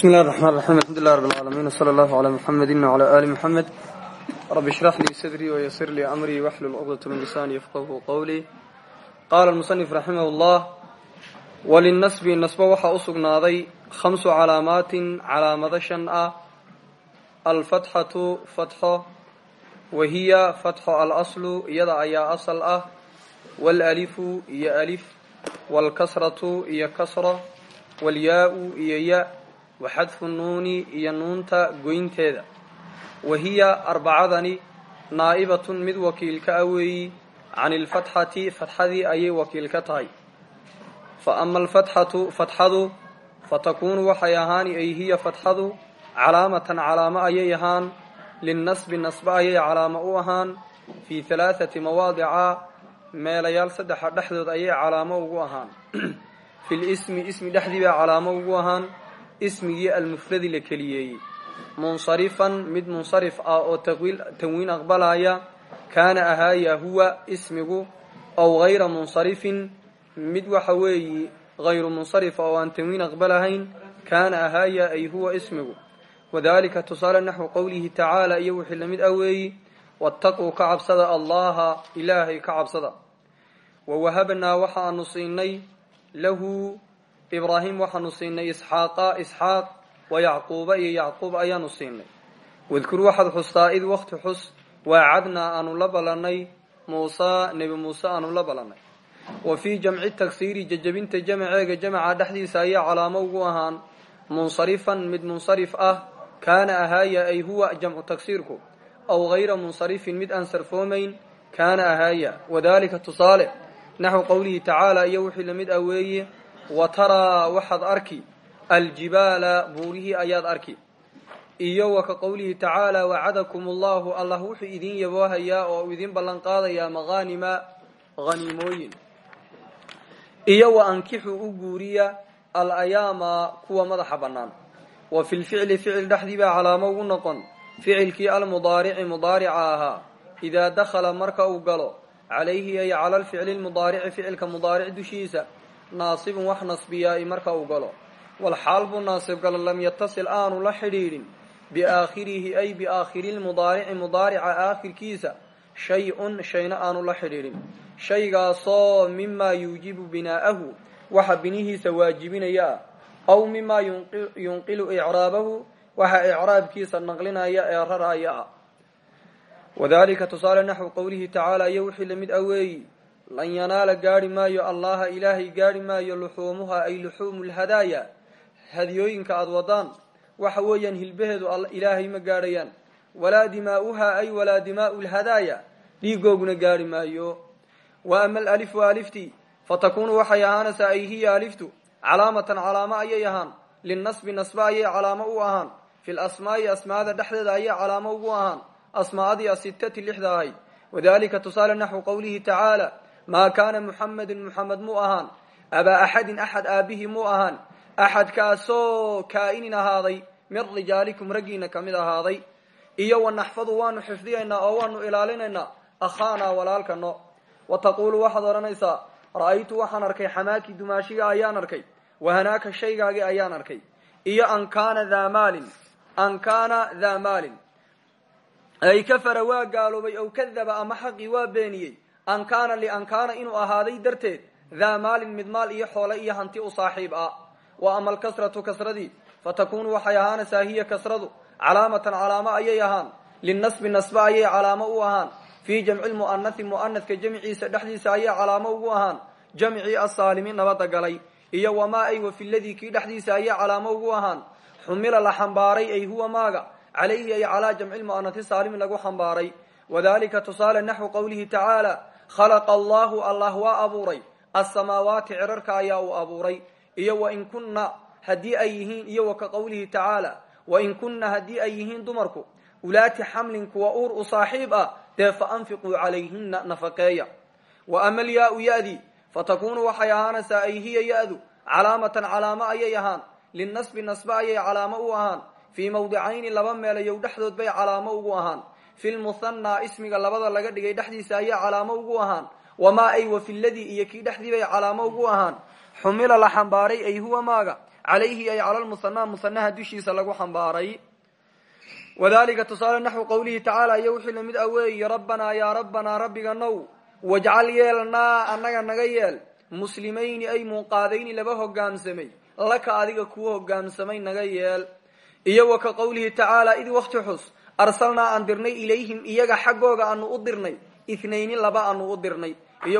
بسم الله الرحمن الرحيم الحمد لله رب العالمين وصلى الله على محمد وعلى آل محمد رب اشرح لي صدري ويسر لي أمري واحلل عقدة من لساني يفقهوا قولي قال المصنف رحمه الله وللنصب نصب waxa u sugnaaday خمس calaamaaت calaamado شhan ah alfatxatu fatxo wahiya fatxo alaslu iyada ayaa asal ah wاlأlifu iyo alif wاlkasratu iyo kasro wاlyaa-u iyo ya waxadfu nuuni iyo nuunta goynteeda. Wahiya arbacadani naa'ibatun mid wakiilka ah weeyi can ilfatxati fatxadii ayay wakiil ka tahay. Fa ama alfatxatu fatxadu fatakuunu waxay ahaani ay hiya fatxadu calaamatan calaamo ayay ahaan linnasbi nasbe ayay calaamo u ahaan fii halaathati mawaadica meelayaal saddexa dhexdood ayay calaamo ugu ahaan. Fi lismi ismi dhexdii bay calaamo ugu ahaan ismigii almufradi la keliyeeyey munsarifan mid munsarif ah oo tanwiin aqbalaya kaana ahaaya huwa ismigu ow hayra munsarifin mid waxa weeyi hayru munsarifa oo aan tanwiin aqbalahayn kaana ahaaya ay huwa ismigu. Wadalika tusaale naxwu qowlihi tacaala iyo wixii la mid ah weeyi waataquu ka cabsada allaha ilaahay ka cabsada. Wawahabnaa waxaanu siinay lahu ibraahim waxaanu siinay isxaaqa isxaaq wa yacquuba iyo yacquub ayaanu siinay. Wadkur waxaad xustaa id wakti xus waacadnaa aanu la ballanay muusa nebi muuse aanu la ballanay wa fii jamci tagsiiri jajabinta jamaceega jamaca dhexdiisa ayaa calaamo ugu ahaan munsarifan mid munsarif ah kaana ahaaya ay huwa jamcu tagsiirku aw hayra munsarifin mid aan sarfoomayn kaana ahaaya. Wadalika tusaale naxwu qowlihi tacaala iyo wixii la mid ah weeye wa taraa waxaad arki. Aljibaala buurihii ayaad arki. Iyo wa ka qowlihi tacaala wacadakum allahu allah wuxuu idin yaboohayaa oo u idin ballan qaadayaa maqaanima haniimooyin iyo wa ankixu u guuriya alayaama kuwa madaxa bannaan. Wa fi lficli ficil dhexdii baa calaamo ugu noqon. Ficilkii almudaarici mudaarica ahaa. Idaa dakhala marka uu galo calayhi ay cala lficli lmudaarici ficilka mudaaric dushiisa naasibun wax nasbiyaa marka uu galo. Walxaal buu naasib galo lam yatasil aanu la xidhiidhin. Biaakhirihi ay biaakhiri lmudaarici mudaarica aakhirkiisa shay-un shayna aanu la xidhiidhin. Shaygaasoo mimaa yuujibu binaa'ahu waxa binihiisa waajibinaya ah aw mimaa yunqilu icraabahu waxa icraabkiisa naqlinaya ee raraya. Ah wadalika tusaale naxwu qowlihi tacaala iyo wixii la mid ah weeyi lan yanaala gaari maayo allaha ilaahay gaari maayo luxuumuha ay luxuumu lhadaaya hadiyooyinka aada wadaan. Waxa weeyaan hilbaheedu ilaahay ma gaadhayaan walaa dimaa'uha ay walaa dimaau lhadaaya dhiigooguna gaari maayo. Wa ama alalifu aliftii fatakunu waxay ahaanaysaa ay hiya aliftu calaamatan calaamo ayay ahaan. Linnasbi nasbe ayay calaamo u ahaan. Fi lasmaa'i asmaada dhexdeeda ayay calaamo ugu ahaan. Asmaadii asitati lixda ahay wadalika tusaale naxwu qowlihi tacaala maa kaana muxamedun muxamed muu ahaan abaa axadin axad aabihii muu ahaan axadkaasoo kaa'inin ahaaday min rijaalikum raggiina ka mid ahaaday. Iyo wa naxfadu waanu xifdiyaynaa oo waanu ilaalinaynaa akhaanaa walaalkano wa taquulu waxaad odhanaysaa ra'aytu waxaan arkay xamaaki dumaashiga ayaan arkay wahanaaka shaygaagi ayaan arkay. Iyo an kaana daa maalin an kaana daa maalin. Ay kafara waa gaaloobay ow kadaba ama xaqii waa beeniyey an kaana lian kaana inuu ahaaday darteed daa maalin mid maal iyo xoole iyo hanti u saaxiib ah wa ama alkasratu kasradii fatakunu waxay ahaanaysaa hiya kasradu calaamatan calaamo ayay ahaan linnasbi nasbe ayay calaamo u ahaan fii jamci lmu'anasi mu'anaska jamciisa dhexdiisa ayay calaamo ugu ahaan jamcii asaalimi nabada galay iyo wamaa ay wa filadii kii dhexdiisa ayay calaamo ugu ahaan xumila la xambaaray ay huwa maaga calayhi ay calaa jamci lmu'anasi saalimi lagu xambaaray wadalika tusaale naxwu qowlihi tacaala khalaqa allahu allah waa abuuray asamaawaati cirarka ayaa uu abuuray iyo wain kunna haddii ay yihiin iyo wa ka qowlihi tacaala wain kunna haddii ay yihiin dumarku ulaati xamlin kuwa uur u saaxiib ah dee fa anfiquu calayhina nafaqeeya wa ama alyaau ya-dii fatakunu waxay ahaanaysaa ay hiya ya-du calaamatan calaamo ayay ahaan linnasbi nasbe ayay calaamo u ahaan fii mawdicayni laba meelayow dhexdood bay calaamo ugu ahaan fi lmuhanaa ismiga labada laga dhigay dhexdiisa ayay calaamo ugu ahaan. Wamaa ay wa filadii iyo kii dhexdii bay calaamo ugu ahaan. Xumila la xambaaray ay huwa maaga. Calayhi ay cala lmusanaa musanaha dushiisa lagu xambaaray. Wadalika tusaale naxwu qowlihi tacaala iyo wixii la mid ah weeyi rabbanaa yaa rabbanaa rabbiga now wajcal yeelnaa annaga naga yeel. Muslimayni ay munqaadayni laba hogaamsamay laka adiga kuwa hogaamsamay naga yeel. Iyo wa ka qowlihi tacaala id wakti xus arsalnaa aan dirnay ilayhim iyaga xaggooga aanu u dirnay. Ithnayni laba aanu u dirnay.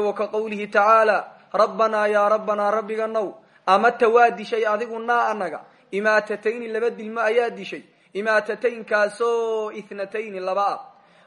Wa ka qowlihi tacaala rabbanaa yaa rabbanaa rabbiga now amata waa dishay adigu naa anaga imaatatayni laba dilmo ayaa dishay. Imaatataynkaasoo ithnatayni laba ah.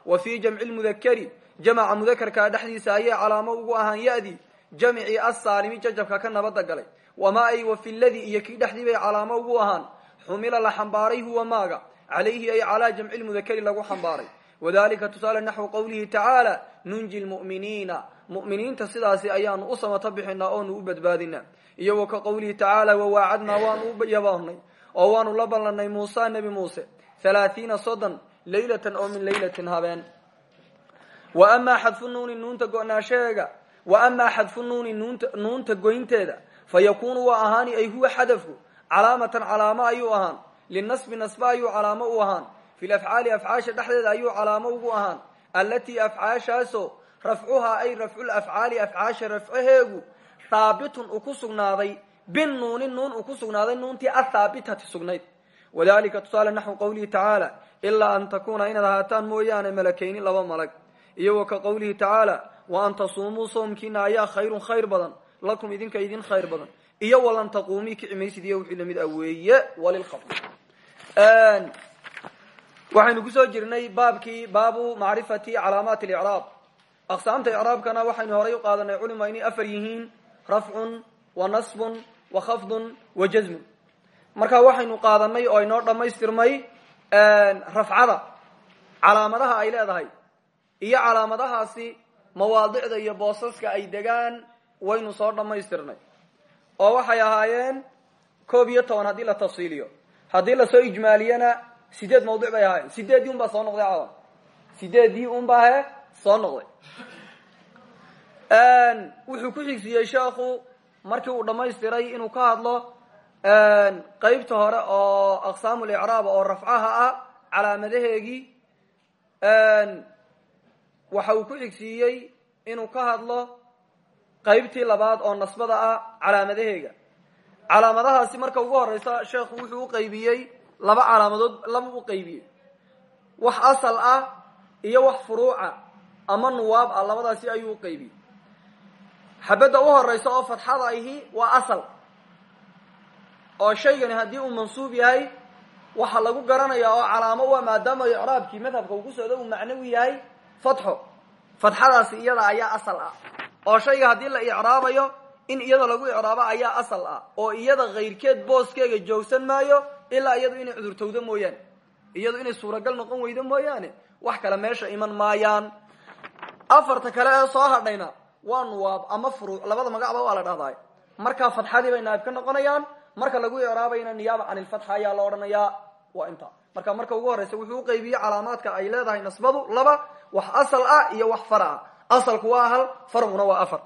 Wa fii jamci lmudakari jamaca mudakarkaa dhexdiisa ayay calaamo ugu ahaan ya-dii jamcii assaalimi jajabka ka nabada galay. Wamaa ay wa fi ladii iyo kii dhexdii bay calaamo ugu ahaan. Xumila la xambaaray huwa maaga calayhi ay calaa jamci lmudakari lagu xambaaray wadalika tusaale naxwu qowlihi tacaala nunji lmu'miniina mu'miniinta sidaasi ayaanu u samato bixinaa oonu u badbaadinaa iyo wa ka qowlihi tacaala wawaacadnaa waanu u yaboonnay oo waanu la ballanay muusa nebi muuse halaathiina soddon laylatan oo min laylatin habeen wa amaa xadfu nuuni nuunta go'naashaheega wa amaa xadfu nuuni nuunta nuunta goynteeda fa yakuunu waa ahaani ay huwa xadafku calaamatan calaamo ayuu ahaan linasbi nasbe ayuu calaamo u ahaan fi lafcaali afcaasha dhexdeeda ayuu calaamo ugu ahaan allatii afcaashaasoo rafcuhaa ay rafculafcaali afcaasha rafcaheegu haabitun uu ku sugnaaday binuuni nuun uu ku sugnaaday nuuntii athaabitati sugnayd wadalika tusaale naxwu qowlihi tacaala ilaa an takuuna inaad ahaataan mooyaane malakayni laba malag wa ka qowlihi tacaala wa an tasuumuu soomkiina ayaa khayrun khayr badan lakum idinka idin khayr badan iyo walan taquumii kici maysid iyo wixii la mid ah weeye walilkhafd waxaynu ku soo jirnay baabkii baabu macrifati calaamaat licraab aqsaamta icraabkana waxaynu horay u qaadanay culima inay afar yihiin rafcun wa nasbun wa khafdun wa jazmun marka waxaynu qaadanay oo inoo dhammaystirmay rafcada calaamadaha ay leedahay iyo calaamadahaasi mawaadicda iyo boosaska ay degaan waynu soo dhammaystirnay oo waxay ahaayeen koob iyo toban haddii la tafsiiliyo haddii la soo ijmaaliyana sideed mawdic bay ahaayeen. Sideeddii un baa soo noqday cadan sideeddii un baa soo noqday. Wuxuu ku xigsiiyey sheekhu markii uu dhammaystiray inuu ka hadlo qeybta hore oo aqsaamu licraab oo rafcaha ah calaamadaheegii waxa uu ku xigsiiyey inuu ka hadlo qaybtii labaad oo nasbada ah calaamadaheega calaamadahaasi marka ugu horeysa sheekhu wuxuu u qaybiyey laba calaamadood laba u qaybiyey. Wax asal ah iyo wax furuuca ama nuwaab ah labadaasi ayuu u qaybiyey. Xabadda u horeysa oo fatxada ahi waa asal. Oo shaygani haddii uu mansuub yahay waxaa lagu garanayaa oo calaamo u maadaama icraabkii madhabka uu ku socdo uu macnawi yahay fatxo. Fatxadaasi iyada ayaa asal ah. Oo shayga haddii la icraabayo in iyada lagu icraabo ayaa asal ah oo iyada kayrkeed booskeega joogsan maayo ilaa iyadu inay cudurtowdo mooyaane. Iyadu inay suuragal noqon weydo mooyaane wax kale meesha iman maayaan. Afarta kale ee soo hadhayna waa nuwaab ama furuuc labada magacba waa la dhahdaay markaa fatxadii bay naayib ka noqonayaan marka lagu icraabayna niyaaba can ilfatxa ayaa la odhanayaa waa inta. Marka marka ugu horeysa wuxuu uqaybiyey calaamaadka ay leedahay nasbadu laba wax asal ah iyo wax fara ah. Asalku waa hal farcuna waa afar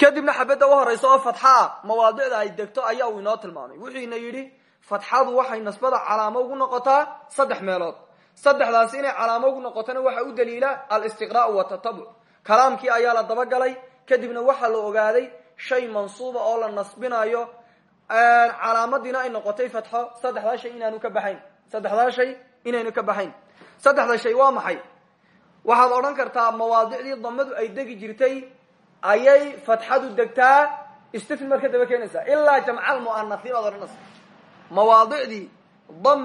kadibna xabadda u horeysa oo fatxa ah mawaadicda ay degto ayaa uu inoo tilmaamay. Wuxuuna yidhi fatxadu waxay nasbada calaamo ugu noqotaa saddex meelood. Saddexdaasi inay calaamo ugu noqotona waxa u daliila alistiqraau watatabuc kalaamkii ayaa la dabagalay kadibna waxaa la ogaaday shay mansuuba oo la nasbinayo calaamadiina ay noqotay fatxo saddexdaa shay inaanu ka baxayn. Saddexdaa shay inaynu ka baxayn. Saddexda shay waa maxay? Waxaad odhan kartaa mawaadicdii damadu ay degi jirtay ayay fatxadu degtaa istifn baad ka daba keenaysaa. Ilaa jamcal mu'anasi baad odhanaysa mawaadicdii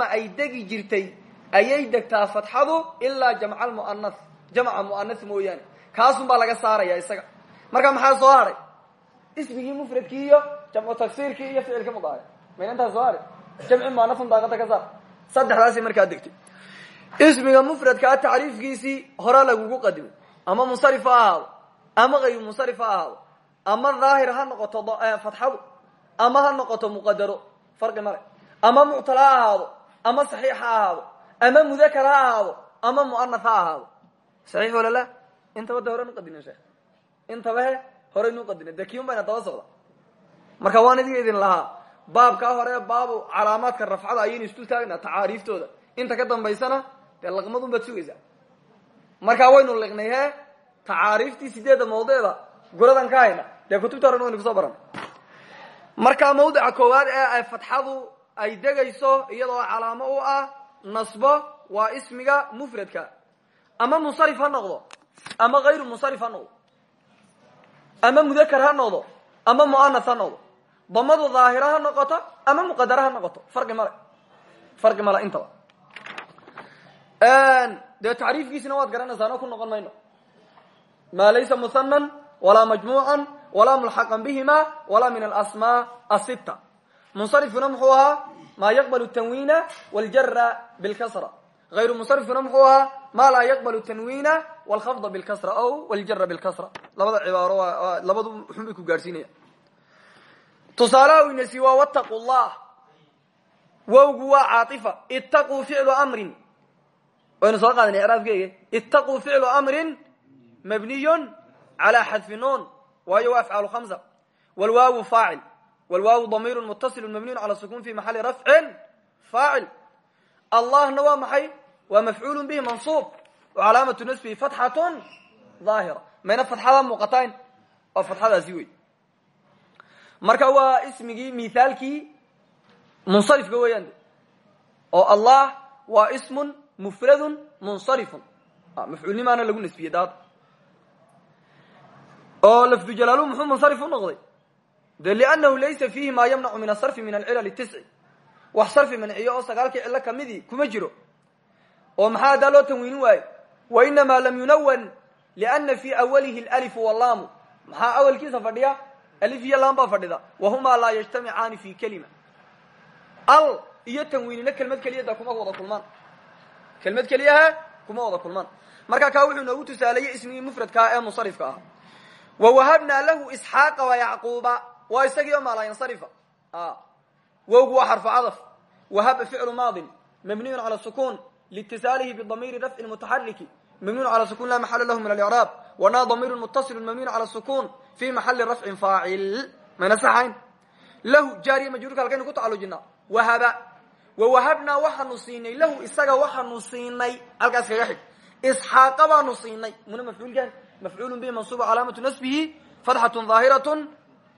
ay degi jirtay ayay degtaa fatxadu ilaa jamcal mu'anas jamca mu'anas mooyaane. Kaasun baa laga saaraya isaga. Marka maxaa soo hadhay ismigii mufradkii iyo jamcu tagsiirkii iyo ficilkii mudaaric mayna intaas soo hadhay jamci mu'anasun daaqada ka saar. Saddexdaasay markaa ismiga mufradkaa tacriifkiisii hore lagugu qadimay ama munsarif ama ayru munsarif ha ahaado. Ama daahir ha noqoto fatxadu ama ha noqoto muqadaro farqi male ama muctal ha ahaado. Ama saxiix ha ahaado. Ama mudakar ha ahaado. Ama mu'anas ha ahaado. Saxiix wala la? Intaba de hore nu qadina sheekh. Intaba he horey nu qadina de kiun bayna daba marka waan idiga idin lahaa baabkaa hore baabu calaamaadka rafcada ayaynu isdul taagna inta ka dambaysana dee laqmadun baad sugaysaa. Markaa waynu liqnay tacaariiftii sideedda mawdeeda guradan ka hayna. Dee kutubta horen waynu ku soo baran markaa mawdica koowaad ee fatxadu ay degayso iyadoo calaamo u ah nasbo waa ismiga mufradka. Ama munsarif ha ama hayru munsarif ha ama mudakar ha ama muanas ha damadu daahira ha noqoto ama muqadara ha noqoto. Farqi male. Farqi male intaba. Dee tacriifkiisina waad garanaysaano ku noqon mayno maa laysa musanan walaa majmuucan walaa mulxaqan bihima walaa min alasmaa asita munsarifkuna muxuu ahaa maa yaqbalu tanwiina waljara bilkasra hayru munsarifkuna muxuu ahaa ma laa yaqbalu tanwiina wlkhafda bilkasra o wljara bilkasra labada cibaaro labadu xun bay ku gaadhsiinaya tusaalaha inasi waa wataqu llah wowgu waa caaifa itaquu ficlu amrin waynu soo qaadana icraabkeega itaquu ficlu amrin mabniyun calaa xadfi nuun waayo waa afcaalu hamsa wlwaawu faacil wlwaawu damiiru mutasilu mabniyun cala sukun fi maxali rafcin faacil. Allahna waa maxay? Waa mafcuulu bihi mansuub calaamatu nasbihi fatxatun daahira mayna fatxada muuqataan waa fatxadaasi wey marka waa ismigii mithaalkii munsarifka weeyaan. Oo allah waa ismun mufradun munsarifun. Mafcuulnimaana lagu nasbiyey daad oo lafdu jalaalu muxuu munsarif u noqday. De liannahu laysa fiihi maa yamnacu min asarfi min alcilal tisci wax sarfi manciyo oo sagaalkii cillo kamidii kuma jiro. Oo maxaa haddaa loo tanwiinin waaye? Wa inamaa lam yunawan liana fii awalihi alalifu wallaamu. Maxaa awalkiisa fadhiya? Alif iyo laan baa fadhida. Wahumaa laa yajtamicaani fi kelima al iyo tanwiinina kelmad keliyada kuma wada kulmaan. Kelmad keliyaha kuma wada kulmaan. Marka kaa wuxuu noogu tusaaleeyey ismigii mufradkaa ee munsarifka ah wawahabnaa lahu isxaaqa wayacquuba waa isagii oo maalaa yansarifa. Wowgu waa xarfu cadaf. Wahaba ficlu maadin. Mabniyun cala sukun. Liitisaalihi bidamiiri rafci mutaxariki mabniyun cala sukun la maxala lahu min alcraab wanaa damiirun mutasilu mabniyun cala sukun. Fi maxali rafcin faacil. Mayna saxayn? Lahu jaariya majruurka halkaynu ku tacalujinaa. Wahaba. Wawahabnaa waxaanu siinay. Lahu isaga waxaanu siinay. Halkaas kaga xig. Isxaaqa baanu siinay. Muna mafcuulkan mafcuulu bihi mansuuba calaamatu nasbihi fatxatun daahiratun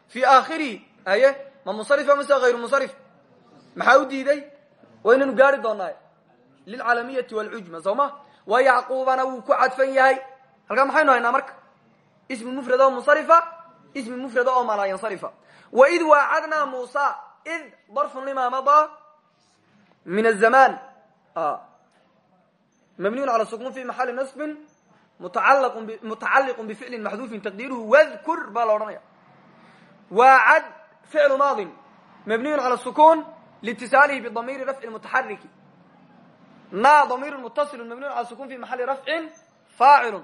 fi aakhirihi aye ma munsarifa mise hayru munsarif maxaa u diiday waynanu gaari doonaa lilcalamiyati wlcujma soo ma wa yacquubana wuu ku cadfan yahay halkaa maxaynu haynaa marka ismi mufrad oo munsarifa ismi mufrad oo malaa yansarifa waid waacadnaa muusa id darfun lima madaa min azaman mabniyun cala sukun fi maxali nasbin mutacaliqu bificlin maxduufin taqdiiruhu wadkur baa la odhanaya. Waacad ficlu maadin mabniyun cala sukun liitisaalihi bidamiiri rafci mutaxariki na damiiru mutasilu mabniyun cala sukun fi maxali rafcin faacilu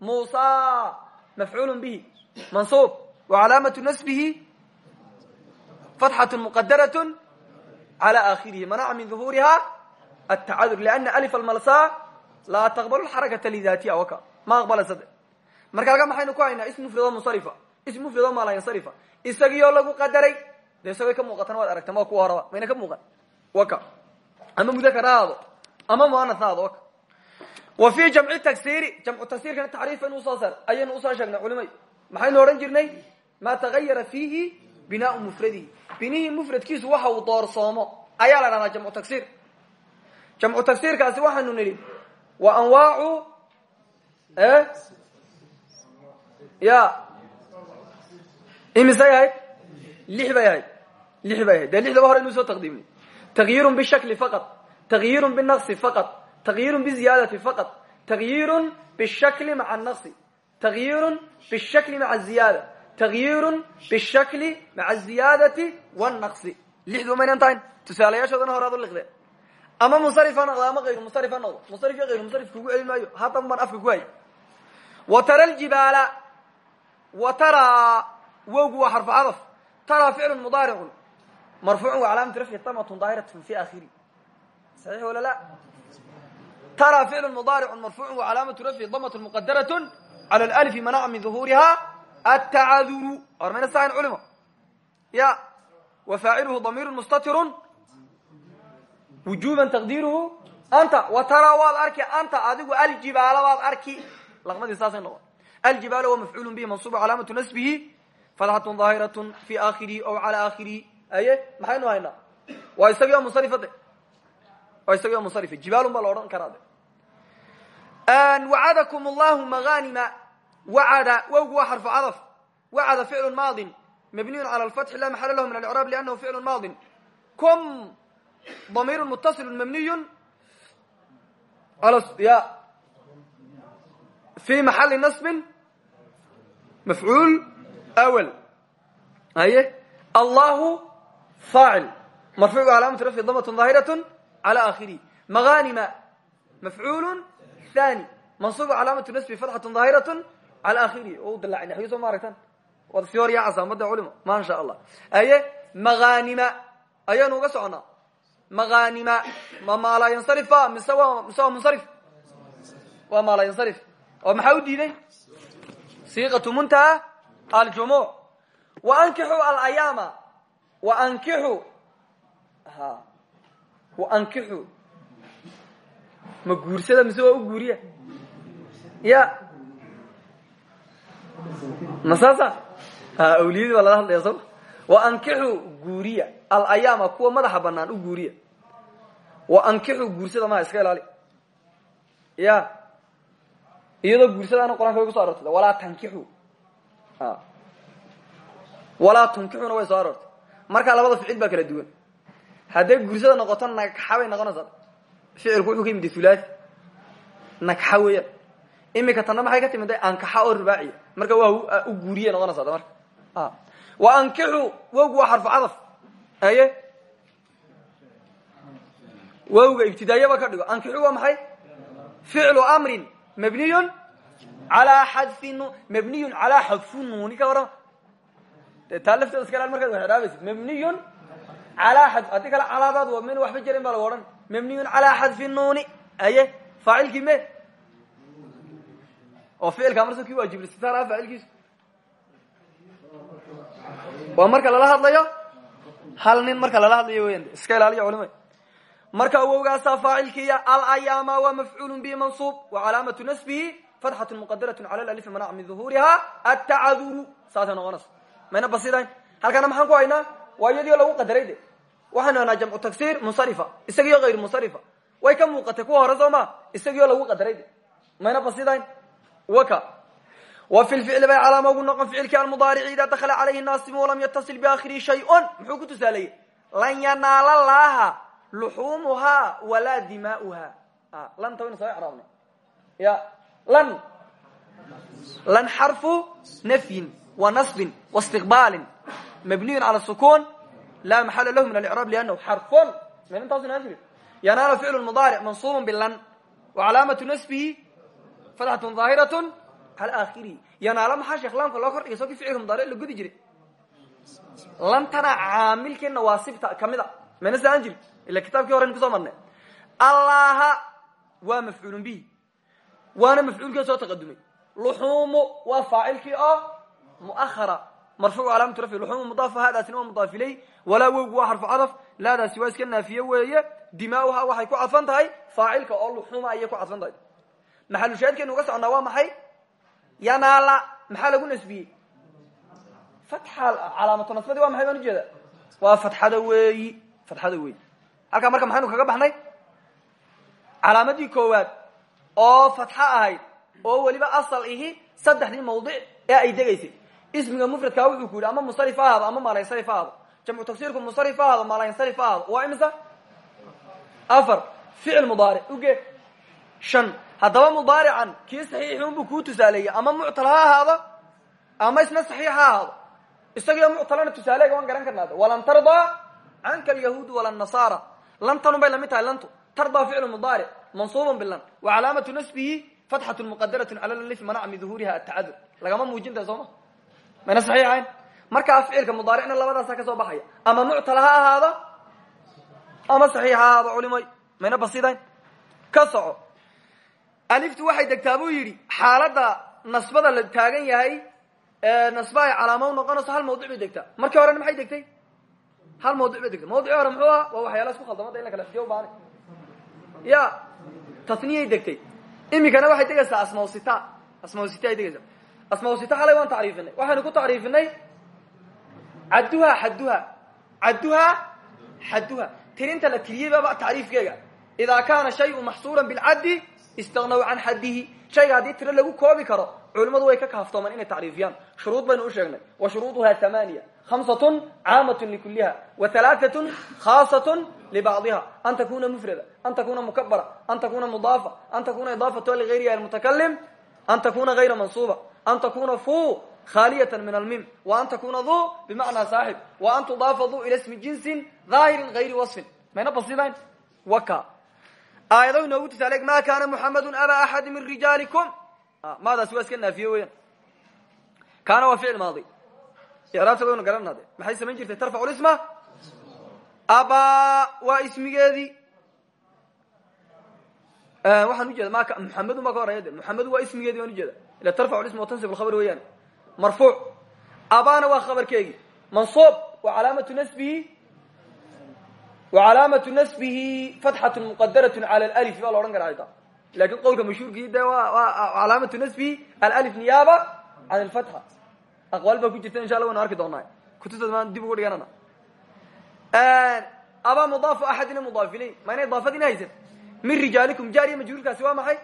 muusa mafcuul bihi. Mansuub wacalaamatu nasbihi fatxatu muqadarat cala aakhirihi. Manaca min duhuuriha atacadur liana alif almalsa laa taqbalu xarakata lidatiha waka ma aqbalasade marka halka maxaynu ku haynaa ism mufrado munsarifa ism mufrado maala yansarifa isagiioo lagu qadaray dee isagay ka muuqatana waad aragta ma kuwa horaba mayna ka muuqan? Waka. Ama mudakar ha aado ama muanas ha aado waka. Wa fi jamci tagsiri jamcu tagsirkana tacriif aynu u soo sar ayaynu u soo sheegnay culimay. Maxaynu odhan jirnay maa tagayara fiihi binaau mufradihi binihii mufradkiisu waxa uu doorsoomo ayaa la dhahdaa jamcu tagsir jamcu tagsirkaasi waxaanu nidhi wa anwaacu ya. Imisay ahayd lix bay ahayd lix bay ahayd dee lixdaba hore inuu soo taqdiimnay tagyirun bishakli faqad tagyirun binaqsi faqad tagyirun biziyaadati faqad tagyirun bishakli maca anaqsi tagyirun bishakli maca aziyaada tagyirun bishakli maca aziyaadati wanaqsi lixdu maynan tahayn tusaalayaashoodana hore ad u liqdeen ama munsarif ha noqdo ama ayru munsarif ha noqdo munsarif iyo ayru munsarif kugu celin maayo. Haddaba baan afka ku wa tara ljibaala wa taraa wowgu waa xarfu cadaf taraa ficlu mudaaricun marfuucun wa calaamatu rafci damatun daahiratun fi akhiri saxiix wala la taraa ficlu mudaaricun marfuucun wa calaamatu rafci damatun muqadaratun cala alalifi manaca min duhuuriha atacaduru or mayna sahayn culimo ya wa faaciluhu damiiru mustatirun wujuban taqdiiruhu anta wa taraa waad arki anta adigu aljibaala waad arki laqmadii saasay noqon aljibaala waa mafcuulu bihi mansuubu calaamatu nasbihi fatxatun daahiratun fi aakhirihi aw cala aakhirihi aye maxaynu haynaa waa isagii oo munsarifa de waa isagii oo munsarifa jibaalun baa la odhan karaa de wacadakum allahu mahanima wacada wowgu waa xarfu cadaf wacada ficlu maadin mabniyun cala alfatxi la maxala lahu min alcraab liannahu ficlu maadin com damiir mutaصil mabniy ya fi maxali naصbi mafcuul awal haye allahu faacil marfuuc calaamatu rafci damatun daahiraة cala akhirihi mahanima mafcuul thani mansuub calaamatu nasbi fatxatu daahiraة cala akhirihi o dalaacay naxyo soo ma aragtan waad fior ya casaamada culimo ma sha allah haye mahanima ayaanu uga soconaa mahanima ma maalayansarifa mise wa mise waa munsarif waa maalayansarif oo maxaa u diiday? Siiqatu muntaha aljumuc wa ankixu alayaama. Wa ankixu ha wa ankixu ma guursada mise waa u guuriya? Ya. Ma saasa? Ha awliyadii baa lala hadlaya soo wa ankixu guuriya. Alayaama kuwa madaxa banaan u guuriya. Wa ankixu guursada maha iska ilaali. Ya iyadoo guursadaana qur'anka way kuso arortay walaa tankixu walaa tunkixuna way soo aroortay. Markaa labada ficil baa kala duwan. Hadday guursada noqoto nagxa bay noqonaysaa ficilku wuxuu ka yimid thulathi nagxa weeyaan. Imika tanna maxay ka timid ankaxa oo ribaaciya. Marka waa u guuriye noqonaysaa marka. Wa ankixu wowgu waa xarfu cadaf. Aye wowga ibtidaayaba ka dhigo. Ankixu waa maxay? Ficlu amrin mabniyun alaa xadfi mabniyun calaa xadfu nuuni ka warama de taa lafteeda iska ilaal markaad waxidhaabaysid mabniyun alaa xad haddii kale calaadaad waa min waxba jirin baa lagu odhan mabniyun calaa xadfi nuuni aye faacilkii me oo ficilkaa marsa kii waajiblisitaar ah faacilkiisu waa marka lala hadlayo hal marka wowgaasaa faacilkiiya alayaama waa mafcuul bihi mansuub wa calaamatu nasbihi fatxatu muqadaraة cala alif manac min duhuriha atacaduru saasay noqonaysa mayna basidayn halkana maxaan ku haynaa? Waa iyadii lagu qadaray de. Waxaanu haynaa jamcu tagsir munsarifa isagiyo hayr munsarifa way ka muuqatay kuwa hore soo ma? Isagiyo lagu qadaray de. Mayna basidayn waka. Wa fi lficli bay calaama ugu noqon ficilkii almudaarici ida dakala calayhi naasimu walam yatasil biakhirihi shay-un. Muxuu ku tusaaleeyey? Lan yanaala laaha luxumuhaa walaa dimaauha. Lanta waynu soo icraabnay. Ya lan. Lan xarfu nafyin wa nasbin wa istiqbaalin. Mabniyun cala sukun. Laa maxala lahu min alicraab liannahu xarfun. Meel intaasu inaan jirin yanaala ficlu mudaaric mansuubun bilan wa calaamatu nasbihi fatxatun daahiratun cala aakhirihi yanaala maxaa sheekh laamka loo kordhigay? Soo kii ficilka mudaaric la gudi jiray. Lantana caamilkii nawaasibta ka mid a mayna saan jirin ila kitaabkii horen ku soo marnay. Allaha waa mafcuulun bihi waana mafcuulkii soo taqadumay. Luxuumu waa faacilkii oo muahara marfuuc calaamatu rafci luxuumu mudaaf hadaasina waa mudaaf ilay walaa wowgu waa xarfu cadaf laadaasi waa iska naafiye weeye dimaauha waxay ku cadfan tahay oo luxuuma ayay ku cadfan tahay. Maxalushaadkeenu uga soconnaa waa maxay? Yanaala maxaa lagu nasbiyey? Fatxa calaamatu waa maxay baan ujeeda waa fatxada weeyi fatxada halkaa marka maxaynu kaga baxnay? Calaamadii koowaad oo fatxo ahayd oo weliba asal ihi saddexdii mawdic ee ay degaysay. Ismiga mufradkaa wuxuu ku yidhi ama musarif ha ahaado ama maalansarif ha ahaado jamcu tafsiirku musarif ha ahaado maalansarif ha ahaado waa imisa? Afar ficil mudaaric. Uge shan haddaba mudaarican kii saxiixun buu kuu tusaaleeyey ama muctal ha ahaado ama isna saxiix ha ahaado. Isagiyo muctalana tusaaleega waan garan karnaade walan tardaa canka alyahuud wala nasaara lantanun bay la mid tahay lantu tardaa ficlu mudaaric mansuubun bilan wa calaamatu nasbihi fatxatu muqadarat cala lif manaca min duhuuriha atacadur lagama muujinta sooma mayna saxiix ahayn? Markaa ficilka mudaaricna labadaasa ka soo baxaya ama muctal ha ahaado ama saxiix ha ahaado culimay mayna basidayn ka soco. Aliftu waxay degtaa buu yidhi xaaladda nasbada la taagan yahay nasba ay calaamo u noqonayso hal mawdic bay degtaa. Markii horena maxay degtay hal mawduc bay degtay. Mawduci hore muxuu aha waa waxyaala isku khaldamada in la kala xijiyo ubaanay ya tasniyay degtay. Imikana waxay degaysaa asmawsita. Asmawsita ay degaysaa. Asmawsita xalay waan tacriifinay. Waxaynu ku tacriifinay cadduha xadduha cadduha xadduha tirinta la tiriyey baaba tacriifkeega. Idaa kaana shayu maxsuuran bilcaddi istagnaw can xaddihi shayga haddii tiro lagu koobi karo culimmadu way ka kaaftoomaan inay tacriifiyaan shuruud baynu u sheegnay wa shuruuduha tamaaniya hamsatun caamatun likuliha wa halaaatun khaasatun libacdiha an takuna mufrada an takuna mukabara an takuna mudaafa an takuna idaafatu ligayriha almutakalim an takuna gayra mansuuba an takuna fu khaaliyatan min almim wa an takuna du bimacnaa saaxib wa an tudaafa du ila smi jinsin dhaahirin gayri wasfin mayna basidayn waka aayado inoogu tusaaleeg ma kana muxamedun aba axadi min rijaalikum maadaasi waa iska naafiye weeyaan kaana waa ficil maadi iraabta waynu garanaa de maxay samayn jirtay tarfacu lisma aba waa ismigeedii waxaan ujeeda ma muxamedun baa ka horeya de muxamedun waa ismigeedii baan ujeeda ila tarfacu lisma wa tansib alkhabar weeyaan marfuuc abana waa khabarkeegii mansuub wa calaamatu nasbihi wa calaamatu nasbihi fatxatu muqadaratun cala alif baa la odhan karaa laakiin qowlka mashhuurkii de calaamatu nasbihi alif niyaaba can lfatxa aqwaal baa ku jirta insha allah waynu arki doonaa kutubta maan dib ugu dhiganana abaa mudaafu axadina mudaaf ilay ma yna idaafadiina haysan min rijaalikum jaariya majhuurkaasi waa maxay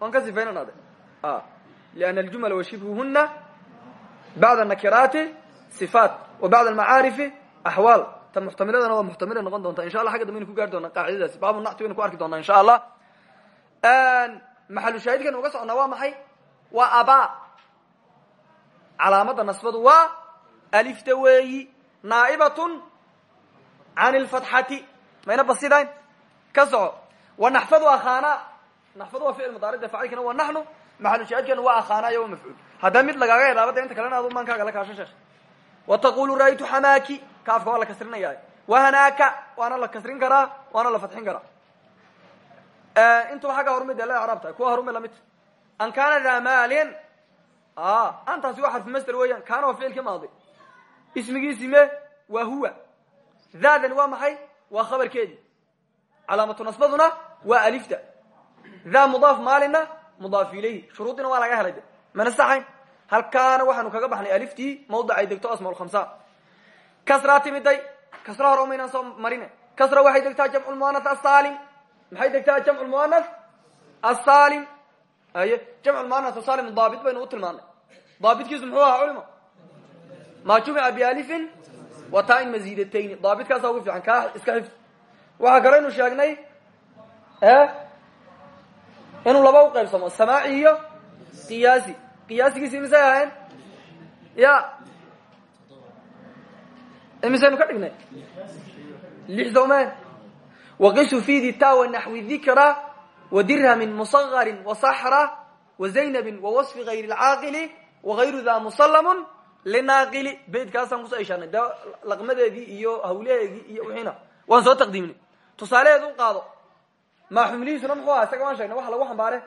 waan ka sifaynana de liana aljumal washibhuhuna bacda nakiraati sifaat wa bacda almacaarifi axwaal tan muxtamiladana waa muxtamila noqon doonta insha alla xagga dambe aynu ku gaari doona qaacidadaasi baabu nacti waynu ku arki doonaa insha allah maxalu shaahidkan uga soconaa waa maxay waa aba calaamada nasbadu waa alifta weeyi naa'ibatun can lfatxati mayna basidayn ka soco wanaxfadu akhaana naxfadu waa ficil mudaaric de facilkana waa naxnu maxalu shaahidkan waa akhaana iyo waa mafcuul haddaa mid lagaaga ilaabada inta kalena adu maankaaga la kaasho sheekh wa taqulu ra'aytu xamaaki kaafka waa la kasrinaya wahanaaka waana la kasrin karaa waana la fadxin karaa. Intuba xagga horumid ee la icraab tahay kuwa horumid la mid an kana daa maalin antaasi waa xarfu master weeyaan kaana waa ficilkii maadi. Ismigiisi me waa huwa. Daadani waa maxay? Waa khabarkeedii. Calaamatu nasbaduna waa alifta. Daa mudaaf maalina mudaaf ilayhi. Shuruudina waa laga helay de. Mana saxayn halkaana waxaanu kaga baxnay aliftii mawdic ay degto asmaa lkhamsa kasraa timiday kasra hore umaynaan soo marine kasra waxay degtaa jamcu lmuanas asaalim maxay degtaa jamcu lmuanas asaalim aye jamcu lmuanas asaalim daabit baynu u tilmaanay daabitkiisu muxuu ahaa culimo maa jumica bialifin wa taa-in maziidatayni daabitkaasa ugu fiican kaa iska xifd waxaa kaleynu sheegnay inuu laba u qaybsamo samaaci iyo qiyaasi qiyaasigiisi imisay ahayn imisaynu ka dhignay? Lixdowmaan waqisu fidi tawa naxwi dikra wadirhamin musagarin wasaxra wazaynabin wawasfi gayri lcaaqili wagayru da musallamun linaaqili beydkaasaan ku soo ishaarnay de laqmadeedii iyo hawlaheegii iyo wixiina waan soo taqdiimnay. Tusaalaheedu u qaado. Maa xumlihiisuna muxuu aha isaga waan sheegnay waxa lagu xambaare.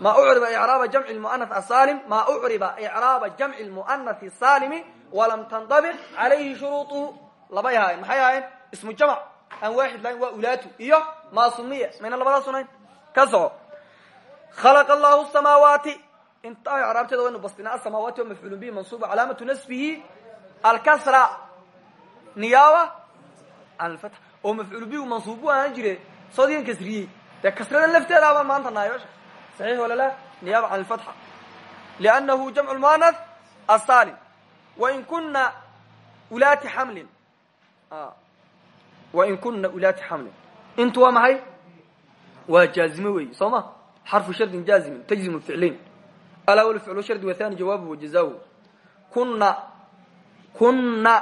Ma ucriba icraaba jamci lmuanath asaalim ma ucriba icraaba jamci lmuanathi asaalimi walam tandabiq calayhi shuruuduhu labay ahaayeen maxay ahaayeen? Ismu jamc aan waaxid lahayn waa ulaatu. Iyo maasumiya mayna labadaas unayn ka soco khalaqa allahu samaawaati. Inta icraabteeda waynu bastinaa asamaawaati wa mafcuulun bihi mansuuba calaamatu nasbihi alkasra niyaaba can alfatx. Oo mafcuul bihi mansuub bu ahaan jire soodigan kasriyey dee kasradan lafteedaabaan maanta naayosha saxiix wala la niyaaba can alfatxa liannahu jamcu lmuanath asaalim wain kuna ulaati xamlin wain kuna ulaati xamlin intu waa maxay waa jaazimo weeyi soo ma xarfu shardin jaazimin tajzimu ficlayn alawal ficlu shardi wathani jawaabu wajazahu kuna kuna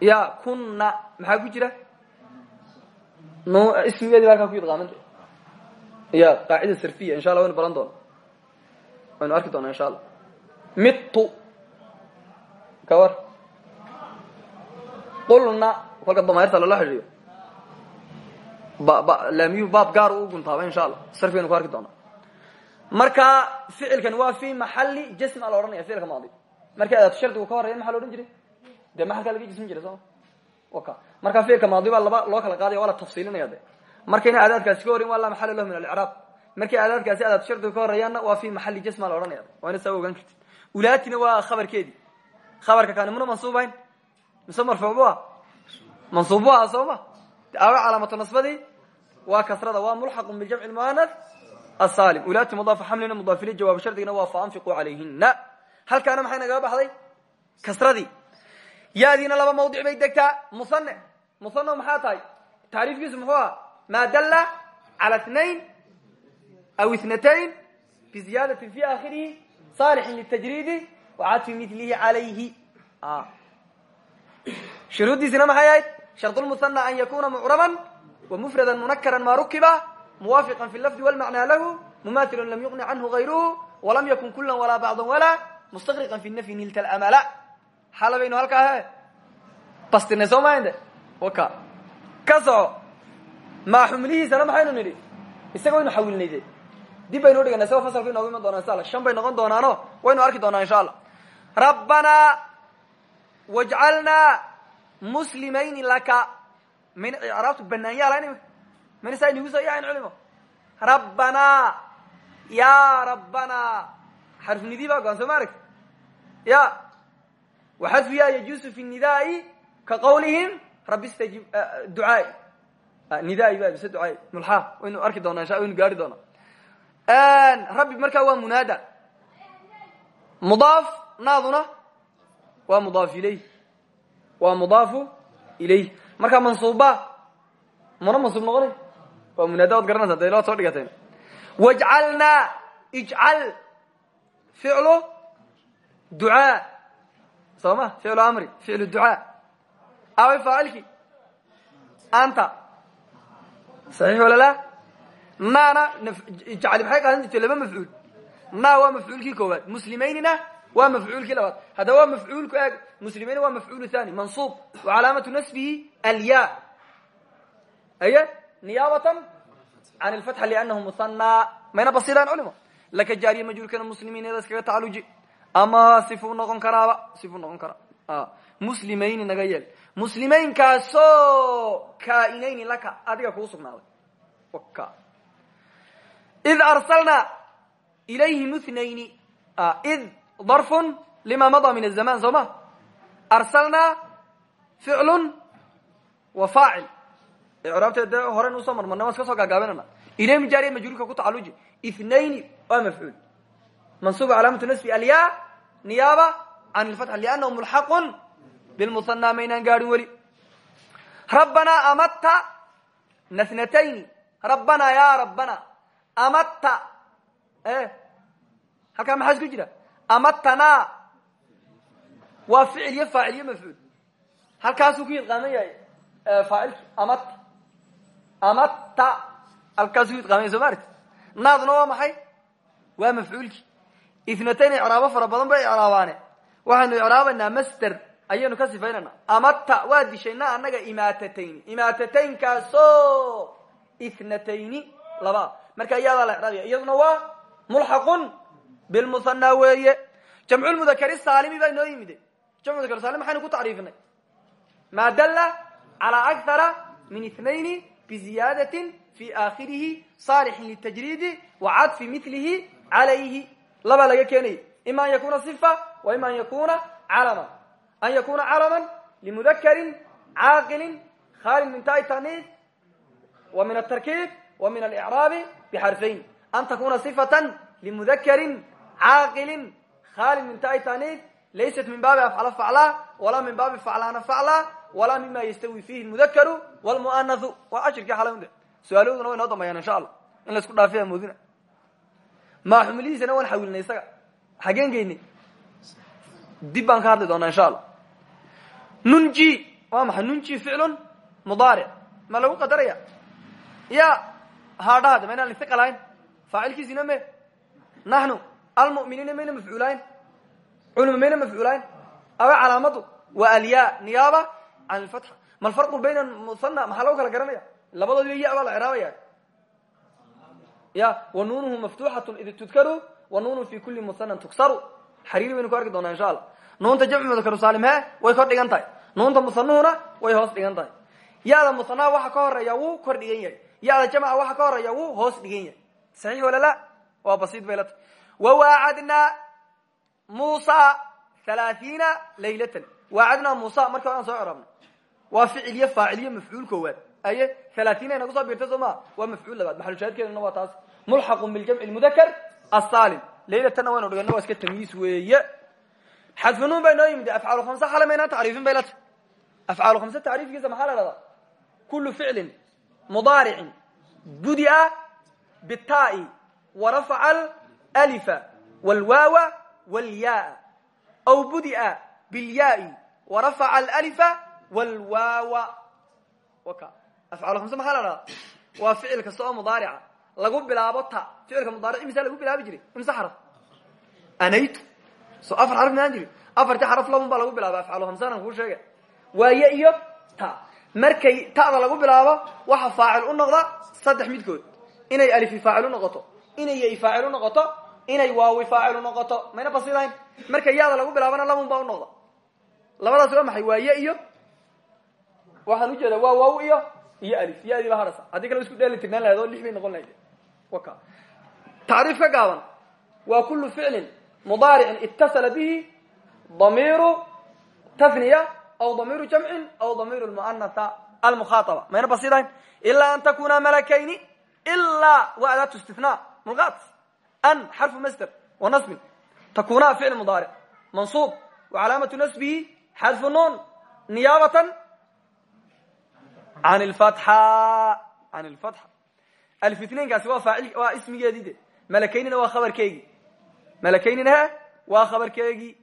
ya kuna maxaa ku jira ismigeedi ba halkaa ku idqaamanta ya qaacida sarfiya insha allah waynu baran doona waynu arki doonaa insha allah mitu kawar. Qulna kolka damayrta lala xidhiiyo laamiyuhu baab gaar u guntaaba insha allah sarfigaynu ku arki doonaa. Marka ficilkan waa fi maxali jasm a la odhanaya ficilka maadi. Markii adaatu shardigu ka horreya maxaa la odhan jiray? Dee maxalkaa laga jismin jiray sooma waka. Markaa ficilka maadi baa laba loo kala qaadaya waa la tafsiilinaya de markayna aadaadkaasi ka horreyn waa laa maxala lahu min alcraab markii aadaadkaasi adaatu shardigu ka horreeyaanna waa fi maxali jasma la odhanaya waa ina saa ogaan kartid ulaatina waa khabarkeedii khabarka kaani muna mansuubayn. Mise marfuuba mansuubba sooma aawe calaamatu nasbadii waa kasrada waa mulxaqun bijamci muanath asalim ulaati mudaafa xamlina mudaafili jawaab shardigina waa faanfiquu calayhina halkaana maxay nagaga baxday? Kasradii yaadiina laba mawdic bay degtaa. Musane musano maxaa tahay? Tacriifkiisu muxuu aha maa dalla cala inayn aw inatayn biziyaadatin fi aakhirihi salixin litajriidi wacadfi milihi calayhi shuruuddiisina maxay ahayd shardulmusana an yakuna mucraban wmufrada munakara ma rukiba muwaafiqa fi lafdi wlmacnaa lahu mumathilun lam yuqni canhu gayruhu walam yakun kula walaa bacda walaa mustaqriqan fi nafyi nilta amala xala baynu halkaa he bastinay soo maande ka soco maa xumlihiisana maxaynu nidhi isaga waynu xawilnay de dib baynu udhigana isagoo fasalku inoogu iman doona insha alla shan bay noqon doonaano waynu arki doonaa insha allah rabbanaa wajcalnaa muslimayni laka min icraabtu banaanyaala imika min saa inigu soo yahayn culimo rabbanaa ya rabbanaa xarfu nidi baa goan soo ma aragti ya waxadfu ya yajuusu fi nidaai ka qawlihim rabbi stajib ducaai. Nidaai ba bise ducaai. Mulxaa waynu arki doonaa insha waynu gaari doonaa rabbi markaa waa munaada. Mudaaf naaduna waa mudaaf ilayh. Waa mudaafu ilayh. Markaa mansuuba mana mansuub noqonay waa munaada od garanaysa de soo dhigateen wajcalnaa ijcal ficlu ducaa soo ma? Amri ficlu ducaa away faacilki anta. Saxiix wala la naana ijcali maxay qaadan jirtay laba mafcuul. Naa waa mafcuulkii koowaad. Muslimaynina waa mafcuulkii labaad. Haddaba waa mafcuulku eeg muslimayn waa mafcuul thani mansuub. Wa calaamatu nasbihi alya. Aye niyaabatan can lfatxa lianahu muhanaa mayna basiiraan culimo laka jaariya majhuulkana muslimiinada iskaga tacaluji ama sifuu noqon karaaba. Sifuu noqon karaa muslimayni naga yeel. Muslimaynkaasoo kaainayni laka adiga kuu sugnaaday id arsalnaa ilayhim ithnayni id darfun lima madaa min azaman soo ma arsalnaa ficlun wa faacil icraabteed dee horen u soo marmarnay waan iska soo gaagaabinana ilayhim jaariya majruurka ku tacaluji ithnayni waa mafcuul mansuuba calaamatu nasbi alya niyaaba can lfatx liannahu mulxaqun bilmuhanaa maynaan gaadhin weli rabbanaa amatta nathnatayni rabbanaa ya rabbana amatta. E halkaa maxaa isku jira? Amatanaa waa ficil iyo faacil iyo mafcuul. Halkaasuu ku idqaaman yahay faacilki amatta amatta. Halkaasuu ku idqaaman yahay soo ma aragti naaduna waa maxay? Waa mafcuulki ithnatayn icraabo fara badan bay icraabaane. Waxaynu icraabaynaa master ayaynu ka sifaynayna amatta waa dishayna annaga imaatatayn. Imaatataynkaasoo ithnatayni laba marka iyadaa la icraabaya iyaduna waa mulxaqun bilmuhanaa weeye. Jamculmudakari saalimi baa inoo yimide. Jamcudakar salim maxaynu ku tacriifinay maa dalla calaa akthara min ithnayni biziyaadatin fi aakhirihi saalixin litajriidi wa cadfi milihi calayhi labaa laga keenaya ima yakuna sifa wa ima yakuna calaman. An yakuna calaman limudakarin caaqilin khaalin min tai taniis wa min atarkiib wa min alicraabi bixarfayn an takuna sifatan limudakarin caaqilin khaalin min tai taniis laysat min baabi afcala facla walaa min baabi faclaana facla walaa mima yastawi fihi lmudakaru wlmu'anahu waa ashirkii xalay su'aalahooduna way noo dambeeyaan insha allah in la isku dhaafiya moodina maa xumilihiisana waan xawilnay isaga xageen geynay dib baan ka hadli doonaa insha allah nunji waa maxay nunji ficlun mudaaric ma lagu qadaraya ya haadhahad maynaan lihiqa lahayn faacilkiisina me naxnu almu'miniina mayna mafcuulayn culima mayna mafcuulayn awa calaamadu waa alya niyaaba can lfatxa ma alfarqu bayna muhana maxaa lagu kala garanaya labadoodiba ya baa la ciraabaya ya wa nuunuhu maftuxatun id tudkaru wa nuunu fi kuli muhanan tuksaru xariiri baynu ku arki doonaa insha allah nuunta jamcu mudakar saalim he way kor dhigan tahay nuunta musanuhuna way hoos dhigan tahay ya-da musanaha waxa ka horreeya wuu kor dhigan yahay ya-da jamca waxa ka horreeya wuu hoos dhigan yahay. Saxiix wala la waa basiid bay la tahay wawaacadnaa musa halaahiina laylatan. Waacadnaa musa marka aan soo corabno waa ficiliyo faaciliyo mafcuul koowaad. Aye halaahiina inagu soo biirtay soo maa waa mafcuul labaad. Maxalushaadkeeduna waa taas. Mulxaqun biljamci lmudakar asaalim laylatanna waynu dhigana waa iska tamyiis weeye. Xadfunuun baa inoo yimid. Afcaalu khamse xale maynaan tacriifin bay la tahay afcaalu khamse tacriifkiisa maxaa la dhahdaa kulu ficlin mudaaricin budia bitaai warafaca alalifa walwaawa walyaa aw budia bilyaai warafaca alalifa walwaawa waka afcaalu khamse maxaa la dhahdaa waa ficil kasta oo mudaarica. Lagu bilaabo ta. Ficilka mudaaric imisa lagu bilaabi jiray. Imse xaraf anaytu. So afar xaraf maan jiri. Afartii xaraf labun baa lagu bilaaba afcaalu khamsaan kuu sheega waaye iyo ta markay ta'da lagu bilaabo waxa faacil u noqda saddex midkood. Inay alifi faacil u noqoto inay yai faacil u noqoto inay waawi faacil u noqoto. Mayna basidayn marka yaada lagu bilaabana labun baa u noqda. Labadaas waa maxay? Waa ye iyo? Waxaan ujeeda waa waaw iyo iyo alif. Yadii baa hadhasa haddii kale isku dheeli tirnaan bay noqon lahayd. Waka. Tacriif gaaban. Waa kulu ficlin mudaaricin itasala bihi damiiru tafniya aw damiiru jamcin aw damiiru lmuanatha almukhaataba mayna basidayn ilaa an takuna malakayni ilaa wa adaatu istina mulqaat an xarfu master wa nasbin takuna ficl mudaaric mansuub wa calaamatu nasbihi xadfu nuun niyaabatan an lfatxa an lfatxa alfitnaynkaasi waa faacil waa ismigeedii de malakaynina waa khabarkeygii malakaynina he waa khabarkeegii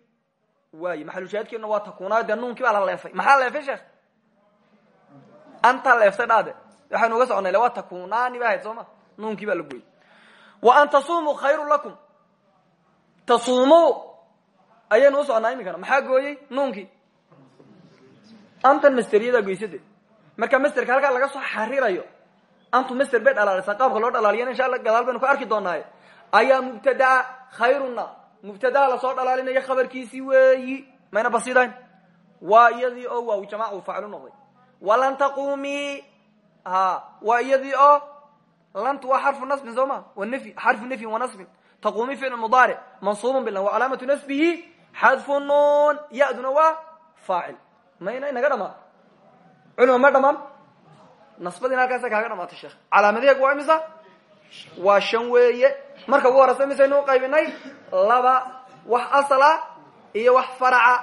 waay maxalushaadkeeduna waa takunaa dee nuunkii baa la leefay. Maxaa leefay sheekh? Antaa leeftay dhaade waxaynu uga soconay waa takunaani ba soo ma? Nuunkii baa la wa an tasumuu khayru lakum. Tasumuu ayaynu usoconnaa iminkana. Maxaa gooyey? Nuunkii antan masteryadaa goysade marka masterka halkaa laga soo xarirayo antu master bay dhalaalisa qaabka loo dhalaaliyana insha alla gadaal baynu arki doonaaye ayaa mubtadaa khayruna mubtadaa la soo dhalaalinayo khabarkiisii weeyi. Mayna basidayn waa iyadii oo waaw jamac uu faacil u noqday. Walan taqumii ha waa iyadii oo lantu waa xarfu nasbin soo ma? Wanafyi xarfu nafyin wanasbin taqumi ficl mudaaric mansuubun bilan wa calaamatu nasbihi xadfu nuun. Ya-duna waa mayna inaga dhamaan? Culima ma dhamaan? Nasbadiina halkaasa kaaga dhamaatay sheekh. Calaamadaheegu waa imisa? Waa shan weeye marka ugu horeysa misaynu uqaybinay laba wax asal ah iyo wax faraca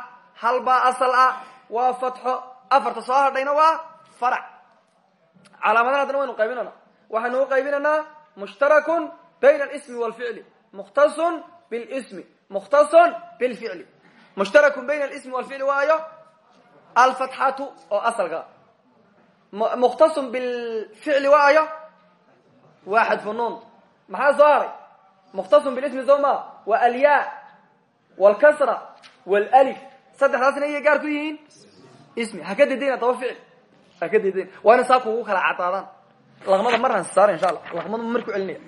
halbaa asal ah waa fatxo. Afarta soo hadhayna waa farac. Calaamadaha haddana waynu qaybinana waxaynu uqaybinaynaa mushtarakun bayna alismi walficli mukhtasun bilismi. Mukhtasun bilficli mushtarakun bayna alismi walficli waayo alfatxatu oo asalka. Mukhtasun bilficli waayo waa xadfu nuun. Maxaa soo haray mukhtasun bilismi soo maa waa alyaa walkasra walif saddexdaasna iyay gaar ku yihiin ismi ha ka dedayna daba ficil ha ka dedayn waa ina saa kugu kala cadaadaan laqmada marnaan saara insha allah laqmadu mar ku celinaya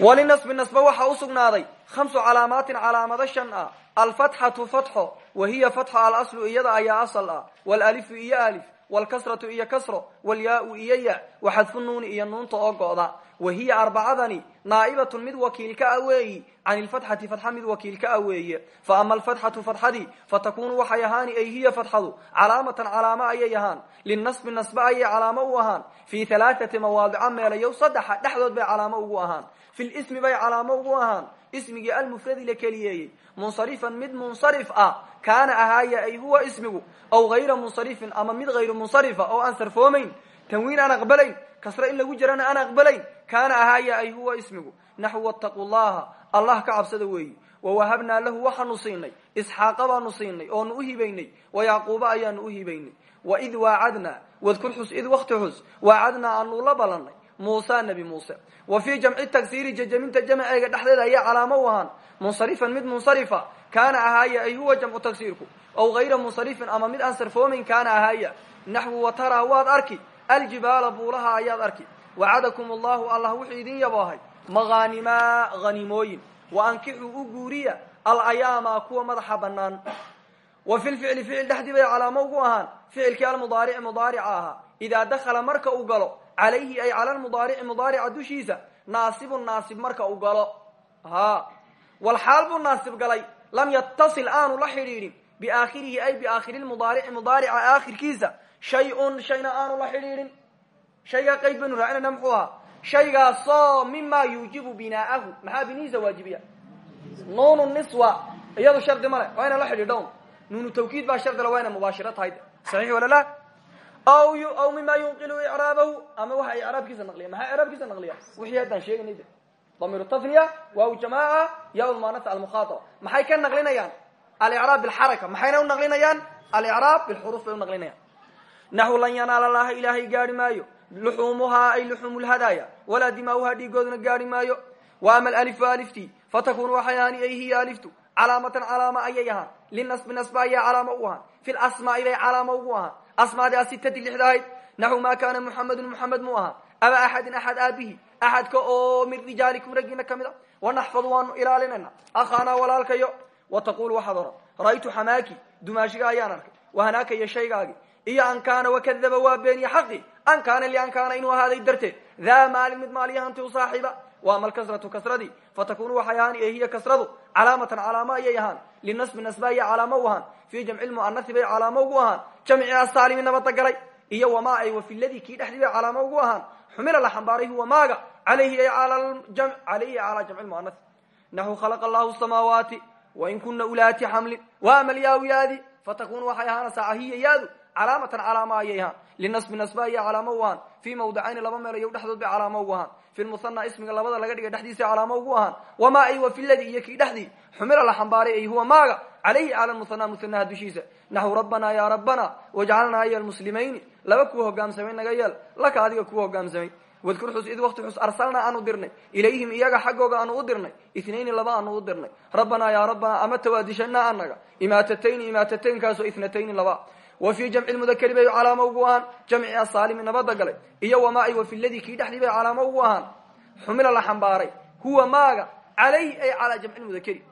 walinasbi nasba waxaa usugnaaday khamsu calaamaatin calaamado shan ah alfatxatu fatxo wa hiya fatxo alaslu iyada ayaa asal ah walalifu iyo alif wlkasratu iyo kasro walyaau iyo ya waxadfu nuuni iyo nuunta oo go'da wa hiya arbacadani naa'ibatun mid wakiilka a weeyi can ilfatxati fatxa mid wakiilka a weeye. Fa ama alfatxatu fatxadii fatakunu waxay ahaani ay hiya fatxadu calaamatan calaamo ayay ahaan linasbi nasbe ayay calaamo u ahaan fii halaaثati mawaadica meelayow saddexa dhexdood bay calaamo ugu ahaan. Fi lismi bay calaamo ugu ahaan. Ismigii almufradi la keliyeeyey. Munsarifan mid munsarif ah kaana ahaaya ay huwa ismigu aw hayra munsarifin ama mid hayru munsarifa oo aan sarfoomayn tanwiin aan aqbalayn kasre in lagu jirana aan aqbalayn kaana ahaaya ay huwa ismigu naxwu wataquu llaha allah ka cabsada weeyi. Wawahabnaa lahu waxaanu siinay isxaaqa baanu siinay oonu u hibaynay wayacquuba ayaanu u hibaynay. Waid waacadnaa wadkur xus id wakti xus waacadnaa aanu la ballanay muusa nebi muuse. Wa fii jamci tagsiiri jajaminta jamceega dhexdeeda ayaa calaamo u ahaan munsarifan mid munsarifa kaana ahaaya ay huwa jamcu tagsiirku. Aw hayra munsarifin ama mid aan sarfoomayn kaana ahaaya naxwu wataraa waad arki aljibaala buulaha ayaad arki. Wacadakum allahu allah wuxuu idin yaboohay. Maqaanimaa hanimooyin wa ankixuu u guuriya alayaama kuwa madaxa banaan wa fi lficli ficil dhexdii bay calaamo ugu ahaan. Ficilkii almudaarici mudaarica ahaa. Idaa dakhala marka uu galo calayhi ay cala lmudaarici mudaarica dushiisa naasibun naasib marka uu galo. Ha walxaal buu naasib galay. Lam yatasil aanu la xidhiidhin. Biaakhirihi ay biaakhiri lmudaarici mudaarica aakhirkiisa shay-un shayna aanu la xidhiidhin. Shaygaa qayd baynu raacinayna muxuu ahaa shaygaasoo mima yuujibu binaa'ahu maxaa binihiisa waajibiya? Nuunu niswa. Iyadu shardi male waa ina la xidhiidho nuunu tawkiid baa shardile waa ina mubaashiro tahay. Saxiix wala la? Aw aw mima yunqilu icraabahu ama waxa icraabkiisa naqliya. Maxaa icraabkiisa naqliya? Wixii haddaan sheegaynay de damiru tafniya waaw jamaaca ya lmanasa almukhaataba maxay ka naqlinayaan? Alicraab bilxaraka. Maxayna u naqlinayaan? Alicraab bilxuruuf bay u naqlinayaan naxu lan yanaala laha ilaahay gaari maayo. Luxuumuhaa ay luxuumu lhadaaya walaa dimaauhaa dhiigooduna gaari maayo. Wa ama alalifu aliftii fatakunu waxay ahaani ay hiya aliftu. Calaamatan calaama ayay ahaan. Linasbi nasba ayaa calaamo u ahaan. Fi lasmaai bay calaamo ugu ahaan. Asmaadi asitati lixda ahayd naxu maa kaana muxamedun muxamed mu ahaa. Aba axadin axad aabihi. Axadka oo min rijaalikum raggiina ka mid a. Wanaxfadu waanu ilaalinayna. Akhaanaa walaalkayo. Wa taqulu waxaad oran. Ra'aytu xamaaki dumaashiga ayaan arkay. Wahanaaka iyo shaygaagi iyo an kaana wakadaba waa beeniye xaqi. An kaana lian kaana inuu ahaaday darteed daa maalin mid maaliyahanti u saaxiiba. Wa ama alkasratu kasradii fatakunu waxay ahaan hiya kasradu. Calaamatan calaamo ayay ahaan. Linasbi nasba ayay calaamo u ahaan. Fii jamci lmu'anasi bay calaamo ugu ahaan. Jamci asaalimi nabada galay. Iyo wamaa ay wafiladii kii dhexdii bay calaamo ugu ahaan. Xumila la xambaaray huwa maaga. Alayhi ay alayhi calaa jamci lmu'anas naxu khalaqa allahu samaawaati wain kuna ulaati xamlin wa ama alyaawyaadi fatakunu waxay ahaanaysaa ahiya calaamatan calaama ayay ahaan. Linasbi nasba ayay calaamo u ahaan. Fii mawdacayni laba meel iyo dhexdood bay calaamo ugu ahaan. Fi lmusanaa ismiga labada laga dhigay dhexdiisa calaamo ugu ahaan. Wamaa ay wa filadii iyo kii dhexdii. Xumila la xambaaray ay huwa maaga. Calayhi cala musanaa musanaha dushiisa. Naxu rabbanaa yaa rabbana wajcalnaa iyo almuslimayni. Laba kuwa hogaamsamay naga yeel. Laka adiga kuwa hogaamsamay wadkur xus id wakti xus arsalnaa aanu dirnay. Ilayhim iyaga xaggooga aanu u dirnay. Itnayni laba aanu u dirnay. Rabbanaa yaa rabbanaa ama tawaadishanaa anaga imaatatayni laba wa fii jamci lmudakari bay calaamo ugu ahaan jamci asaalimi nabada galay. Iyo wamaa ay wafi ladii kii dhexdii bay calaamo ugu ahaan. Xumila la xambaaray. Huwa maaga calayhi ay calaa jamci lmudakari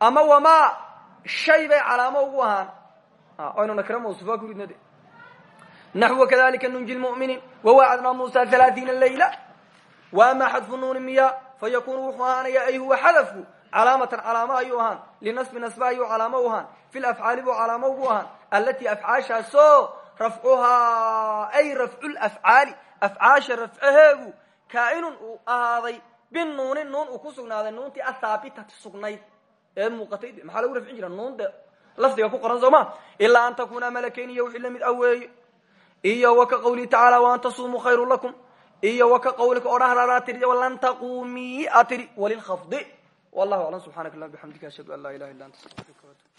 ama wamaa shay bay calaamo ugu ahaan. Aynu nakira mawsufa ku ridna de naxو kadalika nunji lmuminiin wawacadnaa musa halaaثiina layla waama xadfu nuuni miya fayakunu wuxuu ahaanaya ay huwa xadafku calaamatan calaamo ayuu ahaan. Linasbi nasba ayuu calaamo u ahaan. Fi lafcaali buu calaamo ugu ahaan alatii afcaashaasoo rafcuhaa ay rafcu lafcaali afcaasha rafcaheegu kaainun uu ahaaday binuuni nuun uu ku sugnaaday nuuntii athaabitati sugnayd ee muuqatay maxaa lagu rafcin jira nuun de lafdiga ku qoran soo ma ilaa an takuna malakayn iyo wixii la mid aweeye iyo wa ka qawlihi tacaala waan tasumuu khayru lakum iyo wa ka qawlika odhahdaadaa tiri lan taqumii a tiri walilkhafdi wallahu aclam subxanak allah bxamdika ashhadu an laa ilaha illa anta